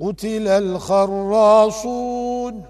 قتل الخراصون